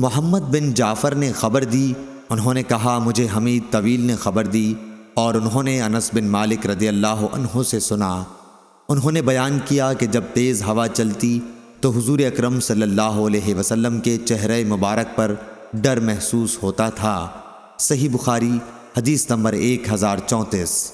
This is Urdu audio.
محمد بن جعفر نے خبر دی، انہوں نے کہا، مجھے حمید طویل نے خبر دی اور انہوں نے انس بن مالک رضی اللہ عنہ سے سنا۔ انہوں نے بیان کیا کہ جب تیز ہوا چلتی تو حضور اکرم صلی اللہ علیہ وسلم کے چہرے مبارک پر ڈر محسوس ہوتا تھا۔ صحیح بخاری، حدیث نمبر ایک ہزار چونتیس۔